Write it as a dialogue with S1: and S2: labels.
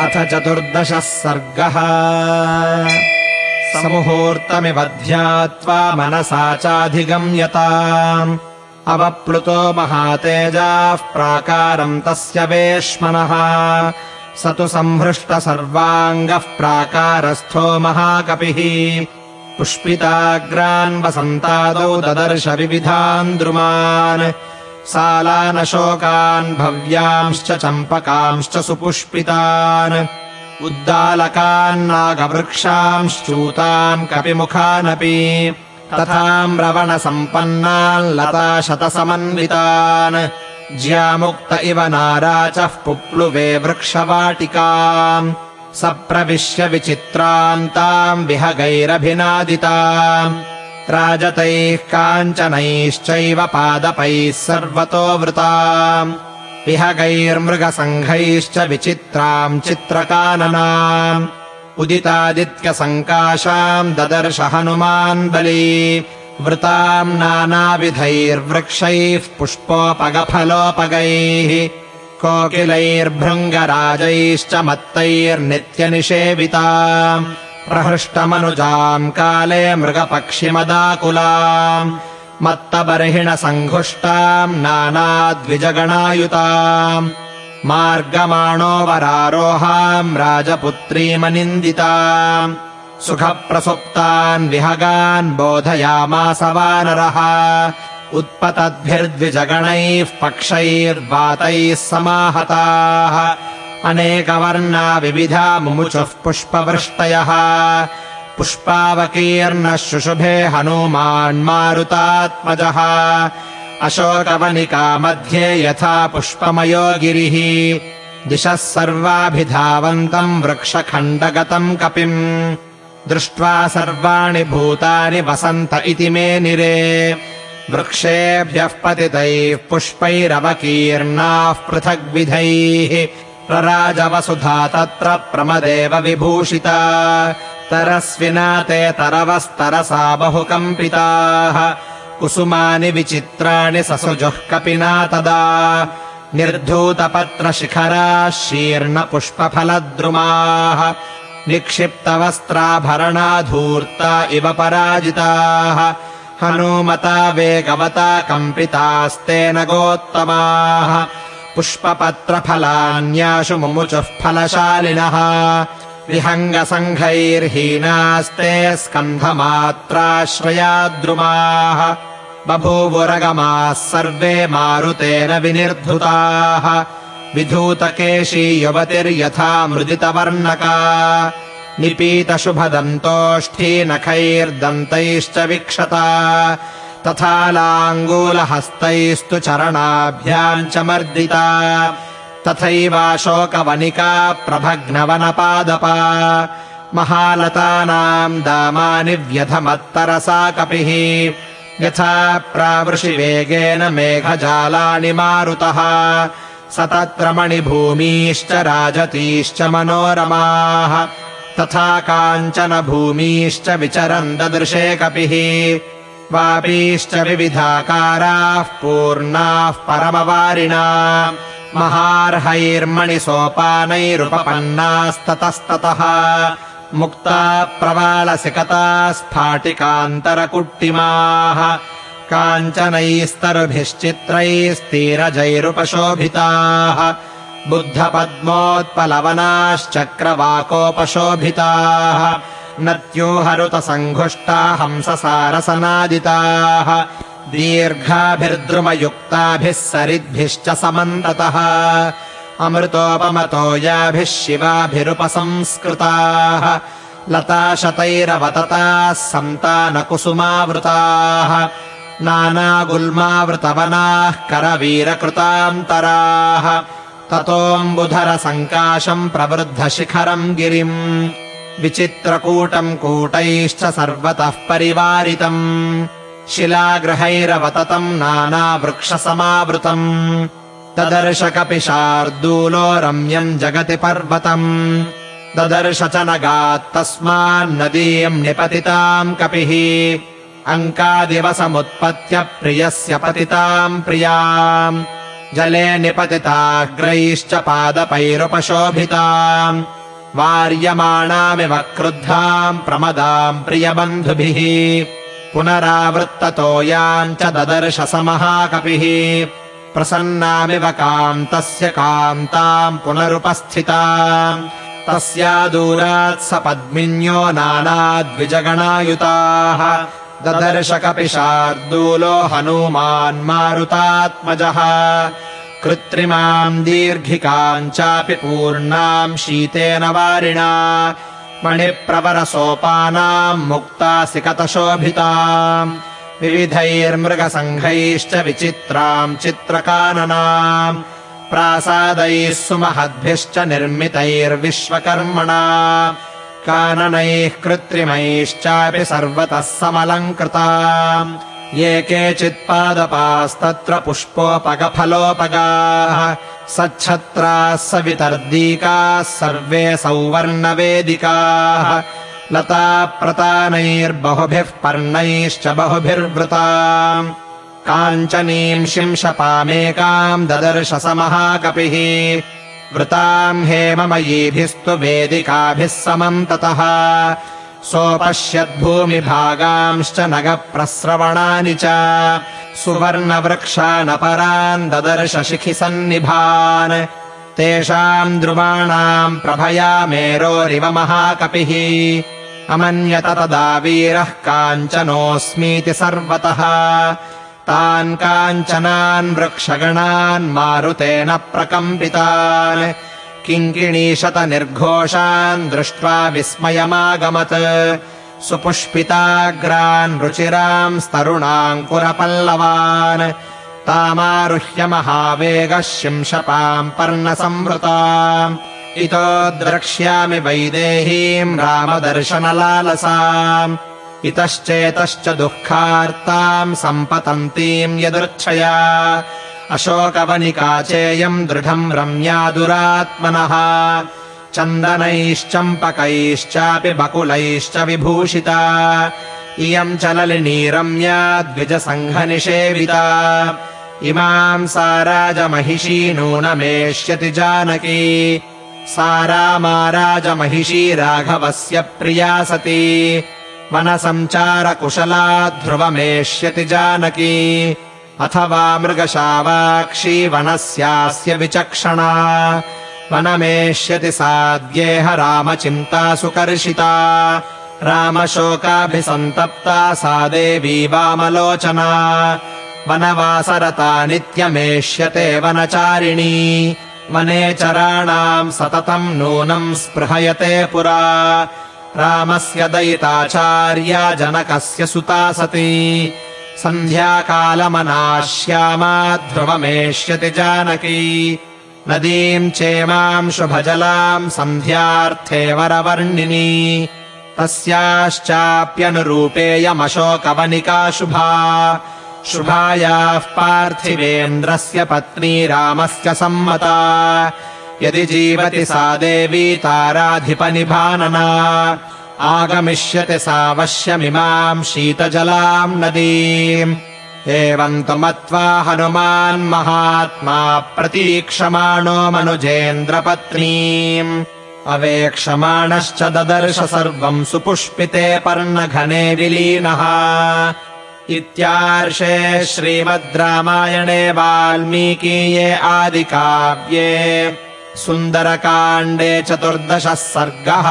S1: अथ चतुर्दशः सर्गः। समुहूर्तमिव ध्यात्वा मनसा चाधिगम्यता अवप्लुतो महातेजाः प्राकारम् तस्य वेश्मनः। स तु संहृष्ट सर्वाङ्गः प्राकारस्थो महाकपिः। पुष्पिताग्रान् वसन्तादौ ददर्श विविधान् द्रुमान् सालानशोकान् भव्यांश्च चम्पकांश्च सुपुष्पितान् उद्दालकान्नागवृक्षांश्चूतान् कपिमुखानपि तथाम्रवणसम्पन्नान् लताशतसमन्वितान् ज्यामुक्त इव नाराचः पुप्लुवे वृक्षवाटिकाम् स प्रविश्य विचित्रान् ताम् विहगैरभिनादिताम् राजतैः काञ्चनैश्चैव पादपैः सर्वतो वृताम्। विहगैर्मृगसङ्घैश्च विचित्राम् चित्रकाननाम्। उदितादित्यसङ्काशाम् ददर्श हनुमान् बली। वृताम् नानाविधैर्वृक्षैः पुष्पोपगफलोपगैः। कोकिलैर्भृङ्गराजैश्च मत्तैर्नित्यनिषेविता प्रहृष्टमनुजाम् काले मृगपक्षिमदाकुलाम् मत्तबर्हिणसङ्घुष्टाम् नानाद्विजगणायुताम् मार्गमाणो वरारोहाम् राजपुत्रीमनिन्दिताम् सुखप्रसुप्तान् विहगान् बोधयामास वानरः उत्पतद्भिर्द्विजगणैः पक्षैर्वातैः समाहताः अनेकवर्णा विविधा मुमुचुः पुष्पवृष्टयः। पुष्पावकीर्णः शुशुभे हनूमान्मारुतात्मजः अशोकवनिका मध्ये यथा पुष्पमयो गिरिः दिशः सर्वाभिधावन्तम् वृक्षखण्डगतम् कपिम्। दृष्ट्वा सर्वाणि भूतानि वसन्त इति मे निरे। वृक्षेभ्यः पतितैः पुष्पैरवकीर्णाः पृथग्विधैः प्रराजवसुधा तत्र प्रमदेव विभूषिता। तरस्विना ते तरवस्तरसा बहुकम्पिताः। कुसुमानि विचित्राणि ससृजुः कपिना तदा। निर्धूतपत्रशिखराः शीर्णपुष्पफलद्रुमाः। निक्षिप्तवस्त्राभरणाधूर्ता इव पराजिताः। हनूमता वेगवता कम्पितास्तेन गोत्तमाः पुष्पपत्रफलान्याशु मुमुचुः फलशालिनः। विहङ्गसङ्घैर्हीनास्ते स्कन्धमात्राश्रयाद्रुमाः। बभूवुरगमाः सर्वे मारुतेन विनिर्धुताः। विधूतकेशी युवतिर्यथा मृदितवर्णका। निपीतशुभदन्तोष्ठीनखैर्दन्तैश्च विक्षता तथा लाङ्गूलहस्तैस्तु चरणाभ्याम् च मर्दिता। तथैवाशोकवनिका प्रभग्नवनपादपा। महालतानाम् दामानि व्यधमत्तरसा कपिः। यथा प्रावृषिवेगेन मेघजालानि मारुतः। स तत्र मणिभूमीश्च राजतीश्च मनोरमाः। तथा काञ्चन भूमीश्च विचरन् ददृशे कपिः वापीश्च विविधाकाराः पूर्णाः परमवारिणा। महार्हैर्मणिसोपानैरुपपन्नास्ततस्ततः मुक्ता प्रवालसिकता स्फाटिकान्तरकुट्टिमाः काञ्चनैस्तरुभिश्चित्रैस्तीरजैरुपशोभिताः। बुद्धपद्मोत्पलवनाश्चक्रवाकोपशोभिताः नत्योहरुतसङ्घुष्टा हंससारसनादिताः। दीर्घाभिर्द्रुमयुक्ताभिः सरिद्भिश्च समन्ततः। अमृतोपमतोयाभिः शिवाभिरुपसंस्कृताः। लताशतैरवतताः सन्तानकुसुमावृताः। नानागुल्मावृतवनाः करवीरकृतान्तराः। ततोऽम्बुधरसङ्काशम् प्रवृद्धशिखरम् गिरिम् विचित्रकूटम् कूटैश्च सर्वतः परिवारितम्। शिलागृहैरवततम् नानावृक्षसमावृतम्। ददर्श कपिशार्दूलो रम्यम् जगति पर्वतम्। ददर्श च नगात्तस्मान्नदीयम् निपतिताम् कपिः। अङ्कादिवसमुत्पत्य प्रियस्य पतिताम् प्रियाम्। जले निपतिताग्रैश्च पादपैरुपशोभिता वार्यमाणामिव क्रुद्धाम् प्रमदाम् प्रियबन्धुभिः पुनरावृत्ततो याम् च ददर्श समहाकपिः प्रसन्नामिव कान्तस्य कान्ताम् पुनरुपस्थिता तस्या दूरात् स पद्मिन्यो नानाद्विजगणायुताः ददर्शकपि शार्दूलो हनूमान्मारुतात्मजः कृत्रिमाम् दीर्घिकाम् चापि पूर्णाम् शीतेन वारिणा। मणिप्रवरसोपानाम् मुक्तासि कतशोभिताम् विविधैर्मृगसङ्घैश्च विचित्राम् चित्रकाननाम्। प्रासादैः सुमहद्भिश्च निर्मितैर्विश्वकर्मणा। काननैः कृत्रिमैश्चापि सर्वतः समलङ्कृता ये केचित्पादपास्तत्र पुष्पोपगफलोपगाः सच्छत्राः सवितर्दीकाः सर्वे सौवर्णवेदिकाः। लताप्रतानैर्बहुभिः पर्णैश्च बहुभिर्वृता काञ्चनीम् शिंशपामेकाम् ददर्श समहाकपिः। वृताम् हेममयीभिस्तु वेदिकाभिः समम् ततः सोपश्यद्भूमिभागांश्च नगप्रस्रवणानि च। सुवर्णवृक्षानपरान् ददर्श शिखिसन्निभान् तेषाम् द्रुवाणाम् प्रभया मेरोरिव महाकपिः। अमन्यत तदा वीरः काञ्चनोऽस्मीति सर्वतः। तान् काञ्चनान् वृक्षगणान् मारुतेन प्रकम्पितान् किङ्किणीशत निर्घोषान् दृष्ट्वा विस्मयमागमत्। सुपुष्पिताग्रान् रुचिराम् स्तरुणाङ्कुरपल्लवान्। तामारुह्य महावेगः शिंशपाम् पर्णसंवृताम्। इतो द्रक्ष्यामि वैदेहीम् रामदर्शनलालसाम्। इतश्चेतश्च दुःखार्ताम् सम्पतन्तीम् यदृच्छया अशोकवनिका चेयम् दृढम् रम्या दुरात्मनः चन्दनैश्चम्पकैश्चापि बकुलैश्च विभूषिता। इयम् च ललिनी रम्या द्विजसङ्घनिषेविता। इमाम् सा राजमहिषी नूनमेष्यति जानकी। सा रामा राजमहिषी राघवस्य प्रिया सती। वनसञ्चारकुशला ध्रुवमेष्यति जानकी अथवा मृगशावाक्षी वनस्यास्य विचक्षणा। वनमेष्यति साद्येह रामचिन्ता सुकर्षिता रामशोकाभिसन्तप्ता सा देवी वामलोचना। वनवासरता नित्यमेष्यते वनचारिणी। वने चराणाम् सततम् नूनम् स्पृहयते पुरा। रामस्य दयिताचार्या जनकस्य सुता सती सन्ध्याकालमनाश्यामा ध्रुवमेष्यति जानकी। नदीम् चेमाम् शुभजलाम् सन्ध्यार्थे वरवर्णिनी। तस्याश्चाप्यनुरूपेयमशोकवनिका शुभा। शुभायाः पार्थिवेन्द्रस्य पत्नी रामस्य सम्मता। यदि जीवति सा देवी ताराधिपनिभानना आगमिष्यति सावश्यमिमाम् शीतजलाम् नदीम्। एवम् तु मत्वा हनुमान् महात्मा प्रतीक्षमाणो मनुजेन्द्रपत्नीम्। अवेक्षमाणश्च ददर्श सर्वम् सुपुष्पिते पर्णघने विलीनः। इत्यार्षे श्रीमद् रामायणे वाल्मीकीये आदिकाव्ये सुन्दरकाण्डे चतुर्दशः सर्गः